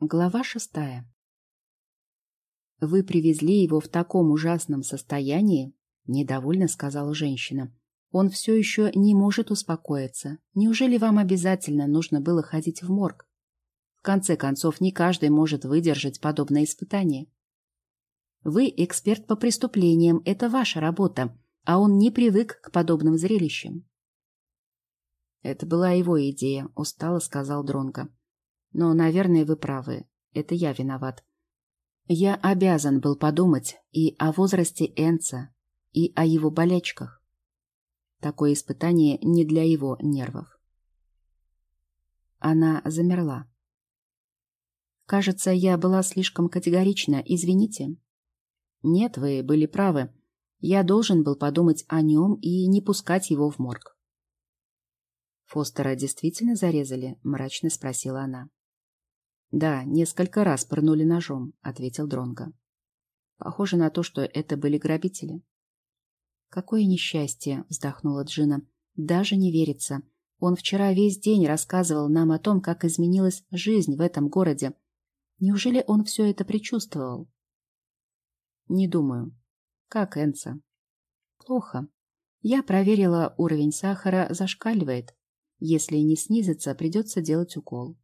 Глава шестая. «Вы привезли его в таком ужасном состоянии?» — недовольно сказала женщина. «Он все еще не может успокоиться. Неужели вам обязательно нужно было ходить в морг? В конце концов, не каждый может выдержать подобное испытание. Вы эксперт по преступлениям, это ваша работа, а он не привык к подобным зрелищам». «Это была его идея», — устало сказал Дронго. Но, наверное, вы правы. Это я виноват. Я обязан был подумать и о возрасте Энца, и о его болячках. Такое испытание не для его нервов. Она замерла. Кажется, я была слишком категорична. Извините. Нет, вы были правы. Я должен был подумать о нем и не пускать его в морг. Фостера действительно зарезали? Мрачно спросила она. Да, несколько раз пырнули ножом, ответил Дронго. Похоже на то, что это были грабители. Какое несчастье, вздохнула Джина. Даже не верится. Он вчера весь день рассказывал нам о том, как изменилась жизнь в этом городе. Неужели он все это предчувствовал? Не думаю. Как Энца? Плохо. Я проверила, уровень сахара зашкаливает. Если не снизится, придется делать укол.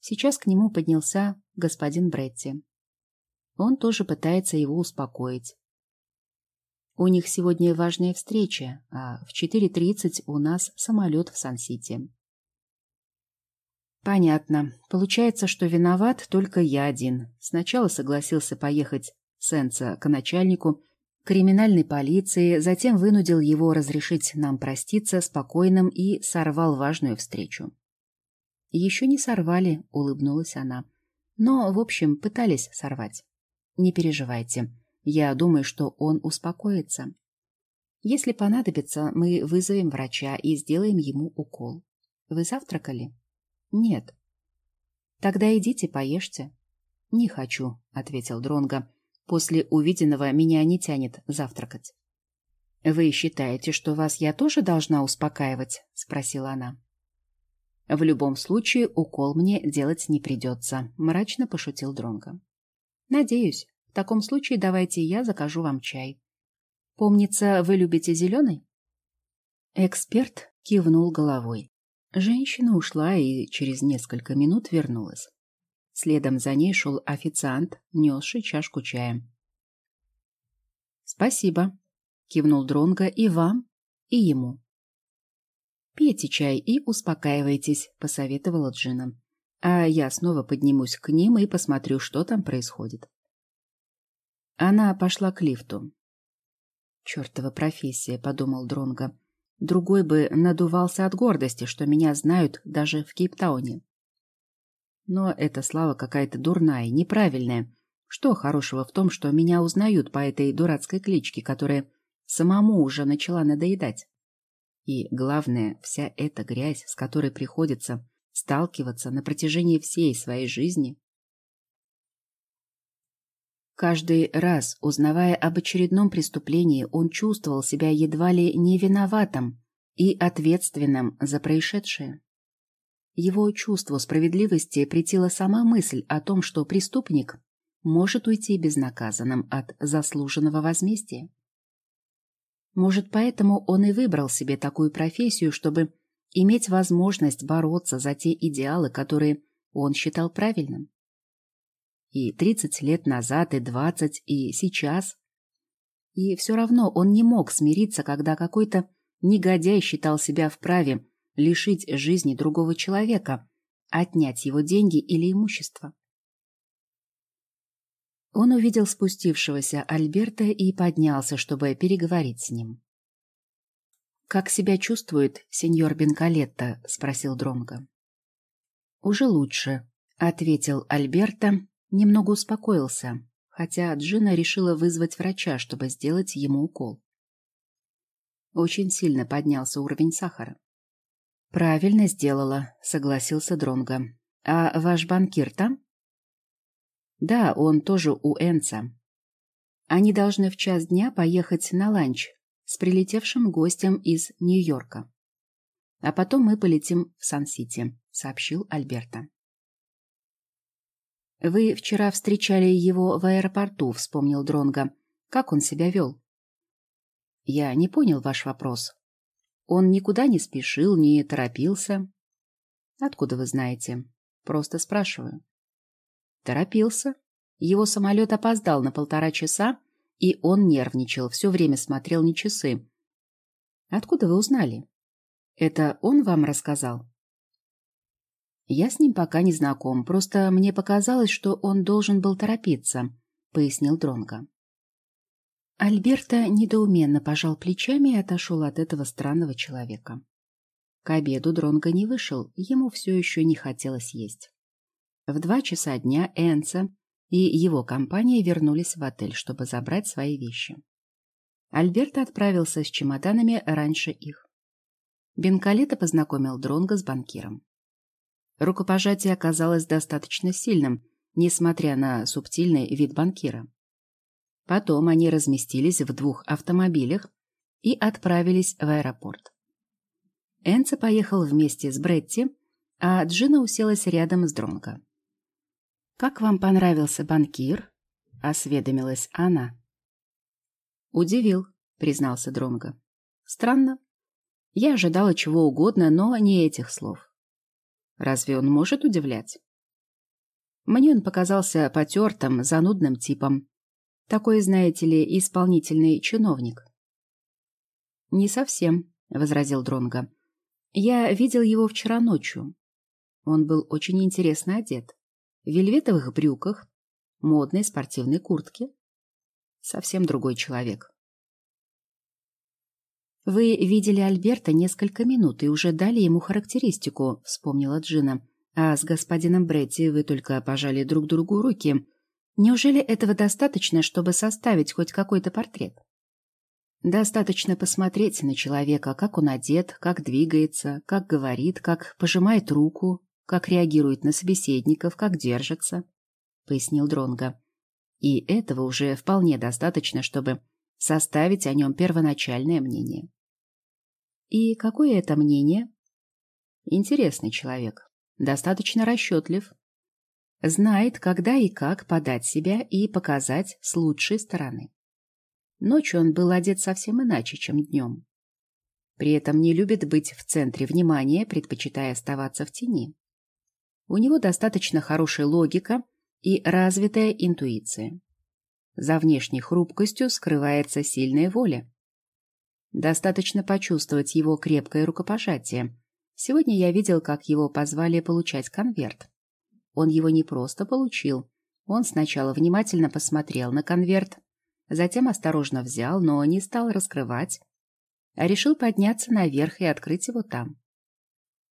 Сейчас к нему поднялся господин Бретти. Он тоже пытается его успокоить. У них сегодня важная встреча, а в 4.30 у нас самолет в Сан-Сити. Понятно. Получается, что виноват только я один. Сначала согласился поехать Сенса к начальнику криминальной полиции, затем вынудил его разрешить нам проститься спокойным и сорвал важную встречу. Еще не сорвали, улыбнулась она. Но, в общем, пытались сорвать. Не переживайте. Я думаю, что он успокоится. Если понадобится, мы вызовем врача и сделаем ему укол. Вы завтракали? Нет. Тогда идите поешьте. Не хочу, ответил Дронго. После увиденного меня не тянет завтракать. Вы считаете, что вас я тоже должна успокаивать? спросила она. В любом случае укол мне делать не придется, мрачно пошутил Дронго. Надеюсь. В таком случае давайте я закажу вам чай. Помнится, вы любите зеленый? Эксперт кивнул головой. Женщина ушла и через несколько минут вернулась. Следом за ней шел официант, несший чашку чая. «Спасибо», — кивнул Дронго и вам, и ему. «Пейте чай и успокаивайтесь», — посоветовала Джина. «А я снова поднимусь к ним и посмотрю, что там происходит». Она пошла к лифту. «Чертова профессия», — подумал Дронго. «Другой бы надувался от гордости, что меня знают даже в Кейптауне». Но эта слава какая-то дурная, неправильная. Что хорошего в том, что меня узнают по этой дурацкой кличке, которая самому уже начала надоедать? И, главное, вся эта грязь, с которой приходится сталкиваться на протяжении всей своей жизни. Каждый раз, узнавая об очередном преступлении, он чувствовал себя едва ли не виноватым и ответственным за происшедшее. Его чувству справедливости претила сама мысль о том, что преступник может уйти безнаказанным от заслуженного возмездия. Может, поэтому он и выбрал себе такую профессию, чтобы иметь возможность бороться за те идеалы, которые он считал правильным. И тридцать лет назад, и двадцать, и сейчас. И все равно он не мог смириться, когда какой-то негодяй считал себя вправе лишить жизни другого человека, отнять его деньги или имущество. Он увидел спустившегося Альберта и поднялся, чтобы переговорить с ним. «Как себя чувствует сеньор Бенкалетто?» — спросил Дронго. «Уже лучше», — ответил Альберта, немного успокоился, хотя Джина решила вызвать врача, чтобы сделать ему укол. Очень сильно поднялся уровень сахара. «Правильно сделала», — согласился Дронго. «А ваш банкир там?» Да, он тоже у Энца. Они должны в час дня поехать на ланч с прилетевшим гостем из Нью-Йорка. А потом мы полетим в Сан-Сити, сообщил Альберта. Вы вчера встречали его в аэропорту, вспомнил Дронга. Как он себя вел? Я не понял ваш вопрос. Он никуда не спешил, не торопился. Откуда вы знаете? Просто спрашиваю. Торопился. Его самолет опоздал на полтора часа, и он нервничал, все время смотрел на часы. Откуда вы узнали? Это он вам рассказал? Я с ним пока не знаком, просто мне показалось, что он должен был торопиться, пояснил Дронго. Альберта недоуменно пожал плечами и отошел от этого странного человека. К обеду Дронго не вышел, ему все еще не хотелось есть. В два часа дня Энца и его компания вернулись в отель, чтобы забрать свои вещи. Альберта отправился с чемоданами раньше их. Бенкалета познакомил Дронга с банкиром. Рукопожатие оказалось достаточно сильным, несмотря на субтильный вид банкира. Потом они разместились в двух автомобилях и отправились в аэропорт. Энце поехал вместе с Бретти, а Джина уселась рядом с Дронго. «Как вам понравился банкир?» — осведомилась она. «Удивил», — признался Дронго. «Странно. Я ожидала чего угодно, но не этих слов. Разве он может удивлять? Мне он показался потертым, занудным типом. Такой, знаете ли, исполнительный чиновник. «Не совсем», — возразил Дронго. «Я видел его вчера ночью. Он был очень интересно одет. В вельветовых брюках, модной спортивной куртке. Совсем другой человек. «Вы видели Альберта несколько минут и уже дали ему характеристику», — вспомнила Джина. «А с господином Бретти вы только пожали друг другу руки. Неужели этого достаточно, чтобы составить хоть какой-то портрет?» «Достаточно посмотреть на человека, как он одет, как двигается, как говорит, как пожимает руку, как реагирует на собеседников, как держится», — пояснил Дронго. «И этого уже вполне достаточно, чтобы составить о нем первоначальное мнение. И какое это мнение? Интересный человек, достаточно расчетлив, знает, когда и как подать себя и показать с лучшей стороны. Ночью он был одет совсем иначе, чем днем. При этом не любит быть в центре внимания, предпочитая оставаться в тени. У него достаточно хорошая логика и развитая интуиция. За внешней хрупкостью скрывается сильная воля. Достаточно почувствовать его крепкое рукопожатие. Сегодня я видел, как его позвали получать конверт. Он его не просто получил. Он сначала внимательно посмотрел на конверт, затем осторожно взял, но не стал раскрывать, а решил подняться наверх и открыть его там.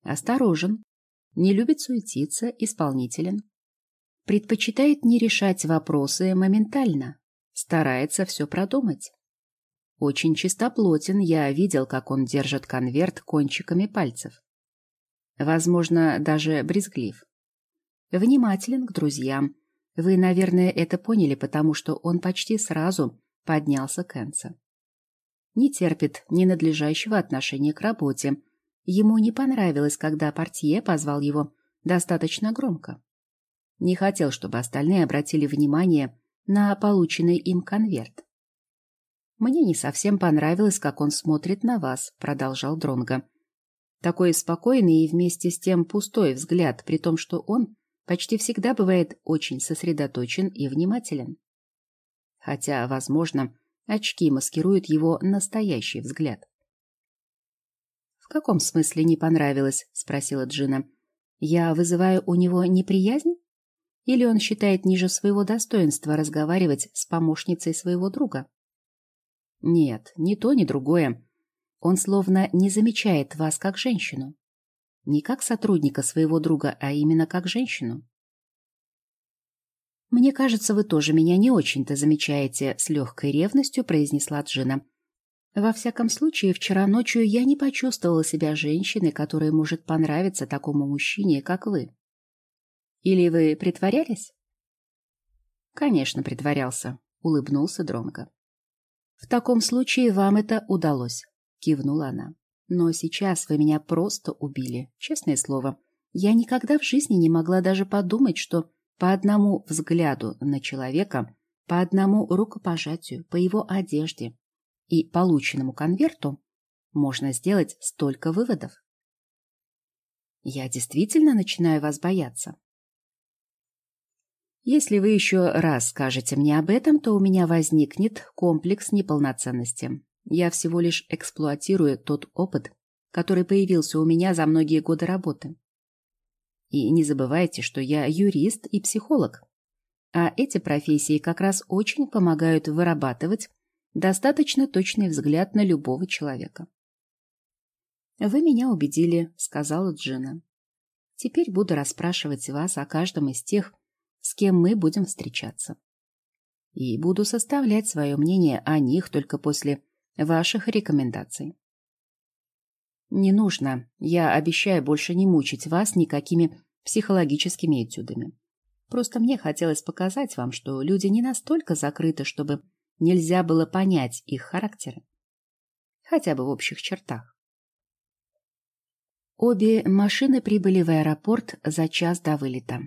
Осторожен, не любит суетиться, исполнителен. Предпочитает не решать вопросы моментально, старается все продумать. Очень чистоплотен, я видел, как он держит конверт кончиками пальцев. Возможно, даже брезглив. Внимателен к друзьям. Вы, наверное, это поняли, потому что он почти сразу поднялся к Энце. Не терпит ненадлежащего отношения к работе. Ему не понравилось, когда портье позвал его достаточно громко. Не хотел, чтобы остальные обратили внимание на полученный им конверт. «Мне не совсем понравилось, как он смотрит на вас», — продолжал Дронго. Такой спокойный и вместе с тем пустой взгляд, при том, что он почти всегда бывает очень сосредоточен и внимателен. Хотя, возможно, очки маскируют его настоящий взгляд. «В каком смысле не понравилось?» — спросила Джина. «Я вызываю у него неприязнь?» Или он считает ниже своего достоинства разговаривать с помощницей своего друга? Нет, ни то, ни другое. Он словно не замечает вас как женщину. Не как сотрудника своего друга, а именно как женщину. «Мне кажется, вы тоже меня не очень-то замечаете», — с легкой ревностью произнесла Джина. «Во всяком случае, вчера ночью я не почувствовала себя женщиной, которая может понравиться такому мужчине, как вы». Или вы притворялись? Конечно, притворялся, улыбнулся Дронго. В таком случае вам это удалось, кивнула она. Но сейчас вы меня просто убили, честное слово. Я никогда в жизни не могла даже подумать, что По одному взгляду на человека, по одному рукопожатию, по его одежде и полученному конверту можно сделать столько выводов. Я действительно начинаю вас бояться. Если вы еще раз скажете мне об этом, то у меня возникнет комплекс неполноценности. Я всего лишь эксплуатирую тот опыт, который появился у меня за многие годы работы. И не забывайте, что я юрист и психолог. А эти профессии как раз очень помогают вырабатывать достаточно точный взгляд на любого человека. «Вы меня убедили», — сказала Джина. «Теперь буду расспрашивать вас о каждом из тех, с кем мы будем встречаться. И буду составлять свое мнение о них только после ваших рекомендаций. Не нужно. Я обещаю больше не мучить вас никакими психологическими этюдами. Просто мне хотелось показать вам, что люди не настолько закрыты, чтобы нельзя было понять их характеры. Хотя бы в общих чертах. Обе машины прибыли в аэропорт за час до вылета.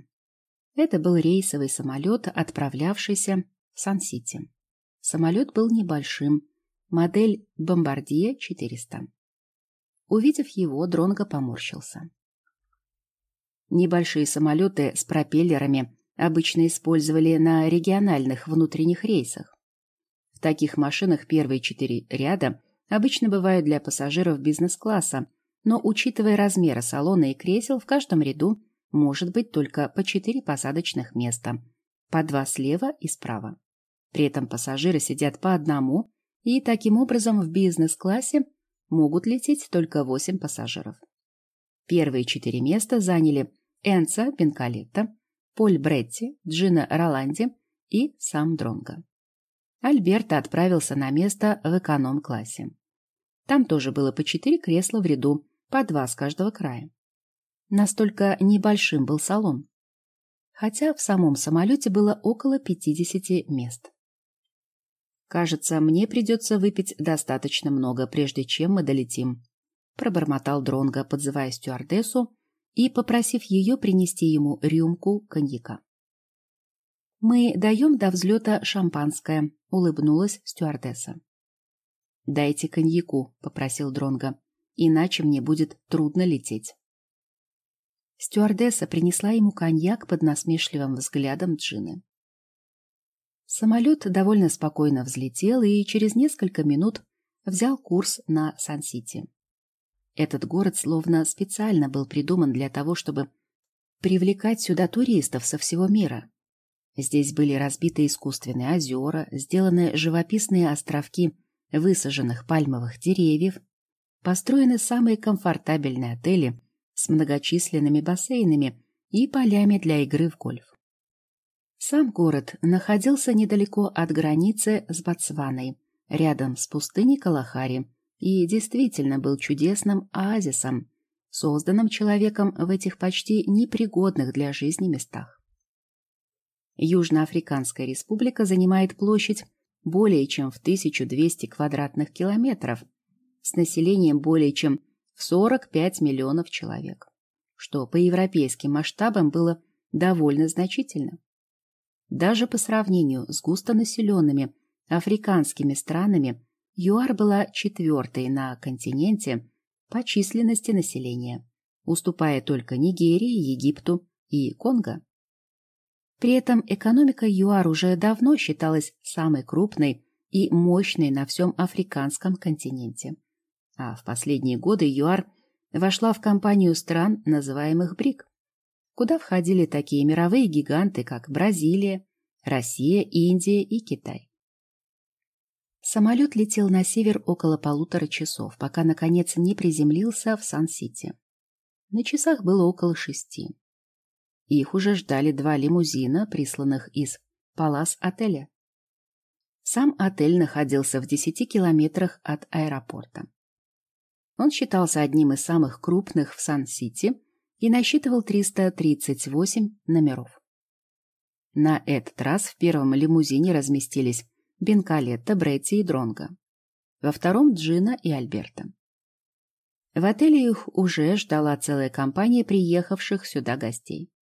Это был рейсовый самолет, отправлявшийся в Сан-Сити. Самолет был небольшим, модель Бомбардье 400. Увидев его, Дронго поморщился. Небольшие самолеты с пропеллерами обычно использовали на региональных внутренних рейсах. Таких машинах первые четыре ряда обычно бывают для пассажиров бизнес-класса, но, учитывая размеры салона и кресел, в каждом ряду может быть только по четыре посадочных места, по два слева и справа. При этом пассажиры сидят по одному, и таким образом в бизнес-классе могут лететь только восемь пассажиров. Первые четыре места заняли Энца Бенкалетта, Поль Бретти, Джина Роланди и сам Дронго. Альберто отправился на место в эконом-классе. Там тоже было по четыре кресла в ряду, по два с каждого края. Настолько небольшим был салон. Хотя в самом самолете было около 50 мест. «Кажется, мне придется выпить достаточно много, прежде чем мы долетим», — пробормотал Дронго, подзывая стюардессу и попросив ее принести ему рюмку коньяка. «Мы даем до взлета шампанское», — улыбнулась стюардесса. «Дайте коньяку», — попросил Дронго, — «иначе мне будет трудно лететь». Стюардесса принесла ему коньяк под насмешливым взглядом Джины. Самолет довольно спокойно взлетел и через несколько минут взял курс на Сан-Сити. Этот город словно специально был придуман для того, чтобы привлекать сюда туристов со всего мира. Здесь были разбиты искусственные озера, сделаны живописные островки высаженных пальмовых деревьев, построены самые комфортабельные отели с многочисленными бассейнами и полями для игры в гольф. Сам город находился недалеко от границы с Ботсваной, рядом с пустыней Калахари, и действительно был чудесным оазисом, созданным человеком в этих почти непригодных для жизни местах. Южноафриканская республика занимает площадь более чем в 1200 квадратных километров, с населением более чем в 45 миллионов человек, что по европейским масштабам было довольно значительно. Даже по сравнению с густонаселенными африканскими странами ЮАР была четвертой на континенте по численности населения, уступая только Нигерии, Египту и Конго. При этом экономика ЮАР уже давно считалась самой крупной и мощной на всем африканском континенте а в последние годы ЮАР вошла в компанию стран, называемых БРИК, куда входили такие мировые гиганты, как Бразилия, Россия, Индия и Китай. Самолет летел на север около полутора часов, пока, наконец, не приземлился в Сан-Сити. На часах было около шести. Их уже ждали два лимузина, присланных из Палас-отеля. Сам отель находился в десяти километрах от аэропорта. Он считался одним из самых крупных в Сан-Сити и насчитывал 338 номеров. На этот раз в первом лимузине разместились Бенкалетта, Бретти и Дронго. Во втором – Джина и Альберта. В отеле их уже ждала целая компания приехавших сюда гостей.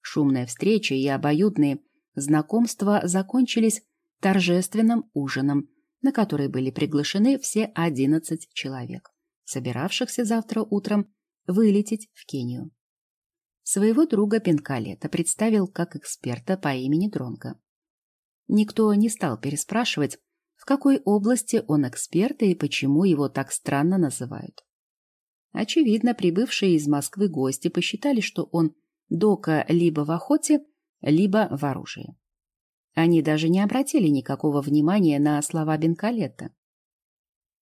Шумная встреча и обоюдные знакомства закончились торжественным ужином, на который были приглашены все одиннадцать человек, собиравшихся завтра утром вылететь в Кению. Своего друга Пенкалета представил как эксперта по имени Дронга. Никто не стал переспрашивать, в какой области он эксперт и почему его так странно называют. Очевидно, прибывшие из Москвы гости посчитали, что он дока либо в охоте, либо в оружии. Они даже не обратили никакого внимания на слова Бенкалетта.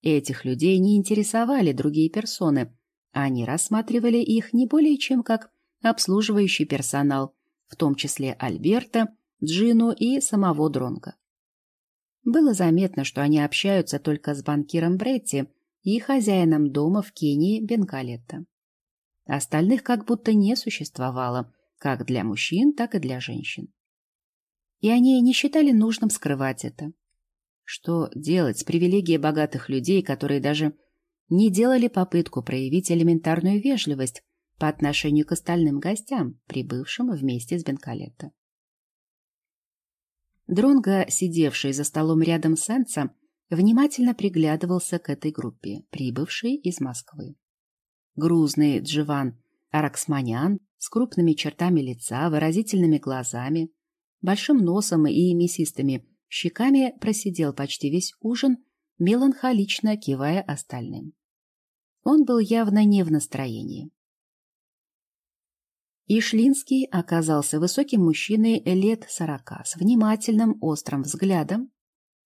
Этих людей не интересовали другие персоны, они рассматривали их не более чем как обслуживающий персонал, в том числе Альберта, Джину и самого Дронга. Было заметно, что они общаются только с банкиром Бретти и хозяином дома в Кении Бенкалетта. Остальных как будто не существовало, как для мужчин, так и для женщин. И они не считали нужным скрывать это. Что делать с привилегией богатых людей, которые даже не делали попытку проявить элементарную вежливость по отношению к остальным гостям, прибывшим вместе с Бенкалетто? Дронго, сидевший за столом рядом с Энца, внимательно приглядывался к этой группе, прибывшей из Москвы. Грузный Дживан Араксманян с крупными чертами лица, выразительными глазами, большим носом и мясистыми щеками просидел почти весь ужин, меланхолично кивая остальным. Он был явно не в настроении. Ишлинский оказался высоким мужчиной лет сорока, с внимательным острым взглядом.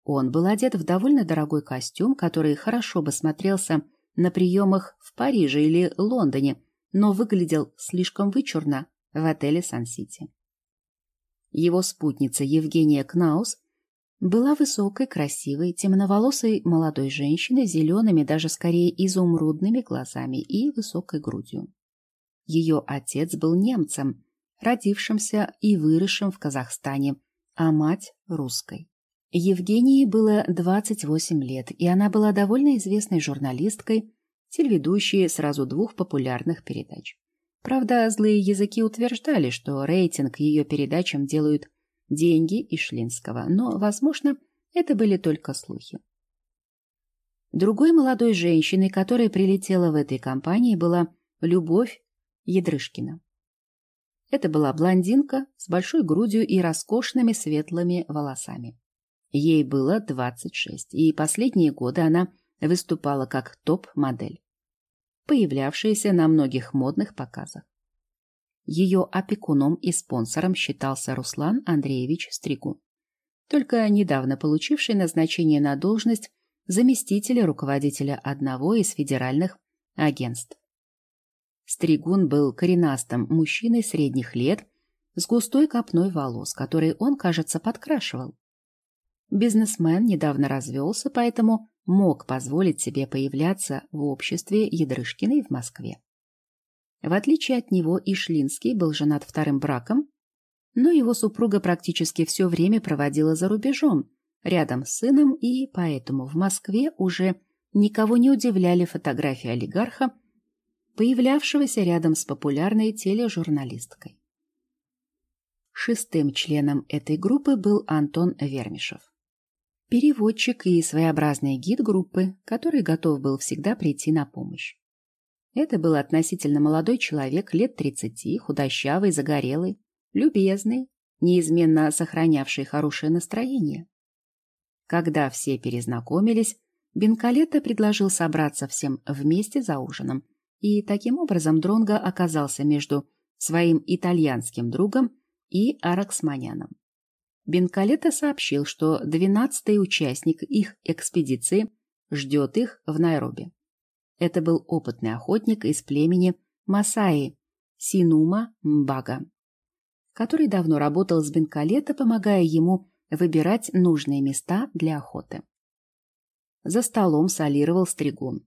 Он был одет в довольно дорогой костюм, который хорошо бы смотрелся на приемах в Париже или Лондоне, но выглядел слишком вычурно в отеле Сан-Сити. Его спутница Евгения Кнаус была высокой, красивой, темноволосой молодой женщиной с зелеными, даже скорее изумрудными глазами и высокой грудью. Ее отец был немцем, родившимся и выросшим в Казахстане, а мать — русской. Евгении было 28 лет, и она была довольно известной журналисткой, телеведущей сразу двух популярных передач. Правда, злые языки утверждали, что рейтинг ее передачам делают деньги из Шлинского, но, возможно, это были только слухи. Другой молодой женщиной, которая прилетела в этой компании, была Любовь Ядрышкина. Это была блондинка с большой грудью и роскошными светлыми волосами. Ей было 26, и последние годы она выступала как топ-модель появлявшиеся на многих модных показах. Ее опекуном и спонсором считался Руслан Андреевич Стригун, только недавно получивший назначение на должность заместителя руководителя одного из федеральных агентств. Стригун был коренастым мужчиной средних лет с густой копной волос, которые он, кажется, подкрашивал. Бизнесмен недавно развелся, поэтому мог позволить себе появляться в обществе Ядрышкиной в Москве. В отличие от него, Ишлинский был женат вторым браком, но его супруга практически все время проводила за рубежом, рядом с сыном, и поэтому в Москве уже никого не удивляли фотографии олигарха, появлявшегося рядом с популярной тележурналисткой. Шестым членом этой группы был Антон Вермишев переводчик и своеобразный гид группы, который готов был всегда прийти на помощь. Это был относительно молодой человек лет тридцати, худощавый, загорелый, любезный, неизменно сохранявший хорошее настроение. Когда все перезнакомились, Бенкалетто предложил собраться всем вместе за ужином, и таким образом Дронго оказался между своим итальянским другом и Араксманяном. Бенкалета сообщил, что двенадцатый участник их экспедиции ждет их в Найроби. Это был опытный охотник из племени Масаи Синума Мбага, который давно работал с Бенкалета, помогая ему выбирать нужные места для охоты. За столом солировал стригун.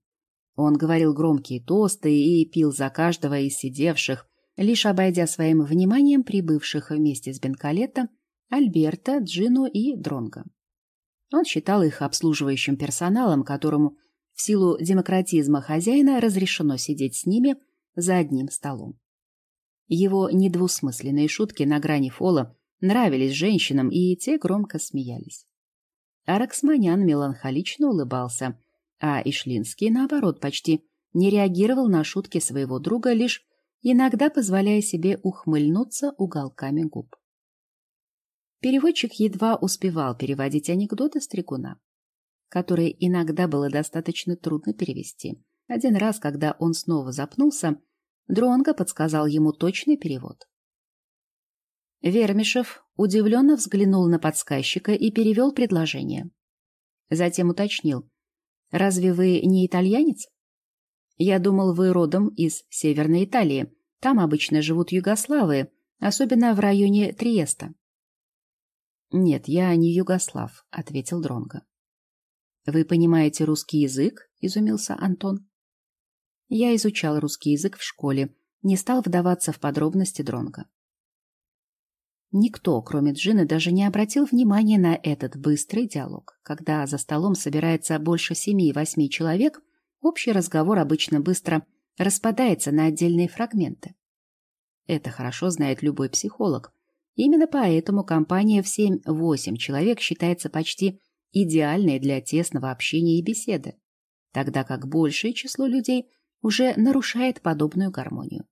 Он говорил громкие тосты и пил за каждого из сидевших, лишь обойдя своим вниманием прибывших вместе с Бенкалета Альберта, Джину и Дронга. Он считал их обслуживающим персоналом, которому в силу демократизма хозяина разрешено сидеть с ними за одним столом. Его недвусмысленные шутки на грани фола нравились женщинам, и те громко смеялись. Араксманян меланхолично улыбался, а Ишлинский, наоборот, почти не реагировал на шутки своего друга, лишь иногда позволяя себе ухмыльнуться уголками губ. Переводчик едва успевал переводить анекдоты стригуна, которые иногда было достаточно трудно перевести. Один раз, когда он снова запнулся, Дронго подсказал ему точный перевод. Вермишев удивленно взглянул на подсказчика и перевел предложение. Затем уточнил. «Разве вы не итальянец?» «Я думал, вы родом из Северной Италии. Там обычно живут югославы, особенно в районе Триеста». «Нет, я не югослав», — ответил Дронго. «Вы понимаете русский язык?» — изумился Антон. «Я изучал русский язык в школе, не стал вдаваться в подробности Дронга. Никто, кроме Джины, даже не обратил внимания на этот быстрый диалог. Когда за столом собирается больше семи-восьми человек, общий разговор обычно быстро распадается на отдельные фрагменты. Это хорошо знает любой психолог. Именно поэтому компания в 7-8 человек считается почти идеальной для тесного общения и беседы, тогда как большее число людей уже нарушает подобную гармонию.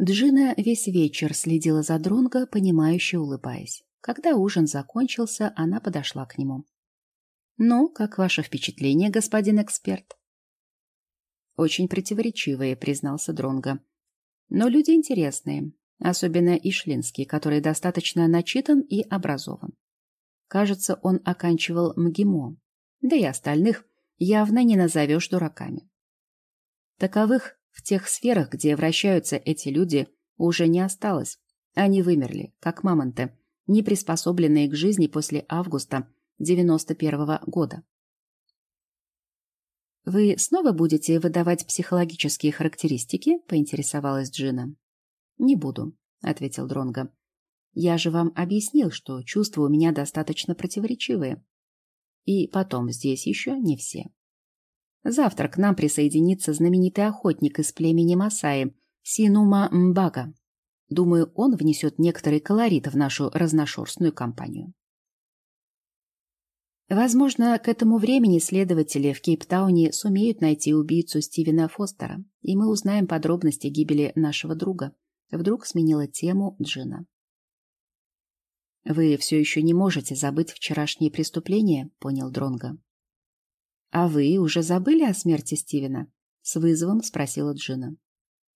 Джина весь вечер следила за Дронго, понимающе улыбаясь. Когда ужин закончился, она подошла к нему. «Ну, как ваше впечатление, господин эксперт?» «Очень противоречивые», — признался Дронго. «Но люди интересные, особенно Ишлинский, который достаточно начитан и образован. Кажется, он оканчивал МГИМО, да и остальных явно не назовешь дураками. Таковых в тех сферах, где вращаются эти люди, уже не осталось. Они вымерли, как мамонты, не приспособленные к жизни после августа 91 -го года. «Вы снова будете выдавать психологические характеристики?» — поинтересовалась Джина. «Не буду», — ответил Дронго. «Я же вам объяснил, что чувства у меня достаточно противоречивые. И потом, здесь еще не все. Завтра к нам присоединится знаменитый охотник из племени Масаи, Синума Мбага. Думаю, он внесет некоторый колорит в нашу разношерстную компанию. Возможно, к этому времени следователи в Кейптауне сумеют найти убийцу Стивена Фостера, и мы узнаем подробности гибели нашего друга. Вдруг сменила тему Джина. «Вы все еще не можете забыть вчерашнее преступление», — понял Дронга. «А вы уже забыли о смерти Стивена?» — с вызовом спросила Джина.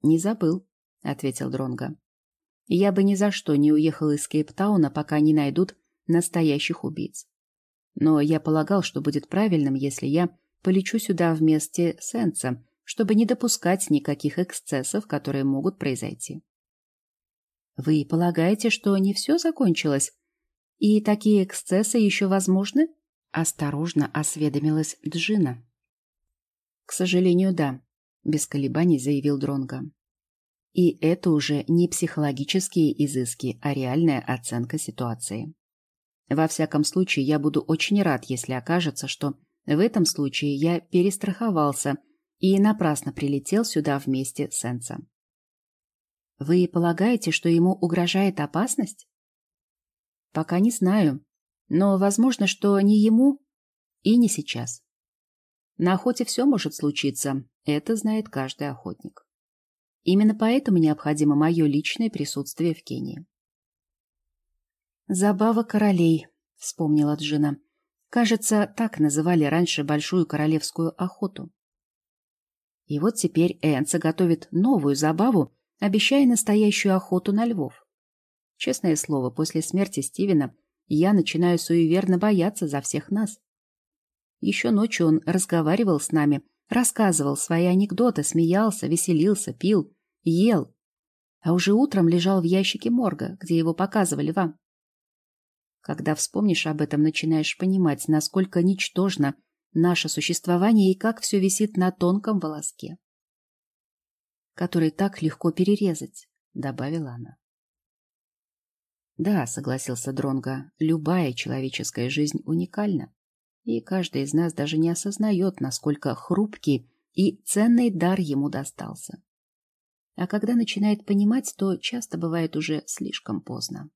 «Не забыл», — ответил Дронга. «Я бы ни за что не уехал из Кейптауна, пока не найдут настоящих убийц. Но я полагал, что будет правильным, если я полечу сюда вместе с Энцем, чтобы не допускать никаких эксцессов, которые могут произойти». «Вы полагаете, что не все закончилось? И такие эксцессы еще возможны?» Осторожно осведомилась Джина. К сожалению, да, без колебаний заявил Дронга. И это уже не психологические изыски, а реальная оценка ситуации. Во всяком случае, я буду очень рад, если окажется, что в этом случае я перестраховался и напрасно прилетел сюда вместе с Энцем. Вы полагаете, что ему угрожает опасность? Пока не знаю, но возможно, что не ему и не сейчас. На охоте все может случиться, это знает каждый охотник. Именно поэтому необходимо мое личное присутствие в Кении. «Забава королей», — вспомнила Джина. «Кажется, так называли раньше большую королевскую охоту». И вот теперь Энца готовит новую забаву, обещая настоящую охоту на львов. Честное слово, после смерти Стивена я начинаю суеверно бояться за всех нас. Еще ночью он разговаривал с нами, рассказывал свои анекдоты, смеялся, веселился, пил, ел. А уже утром лежал в ящике морга, где его показывали вам. Когда вспомнишь об этом, начинаешь понимать, насколько ничтожно наше существование и как все висит на тонком волоске, который так легко перерезать, — добавила она. Да, согласился Дронга, любая человеческая жизнь уникальна, и каждый из нас даже не осознает, насколько хрупкий и ценный дар ему достался. а когда начинает понимать, то часто бывает уже слишком поздно.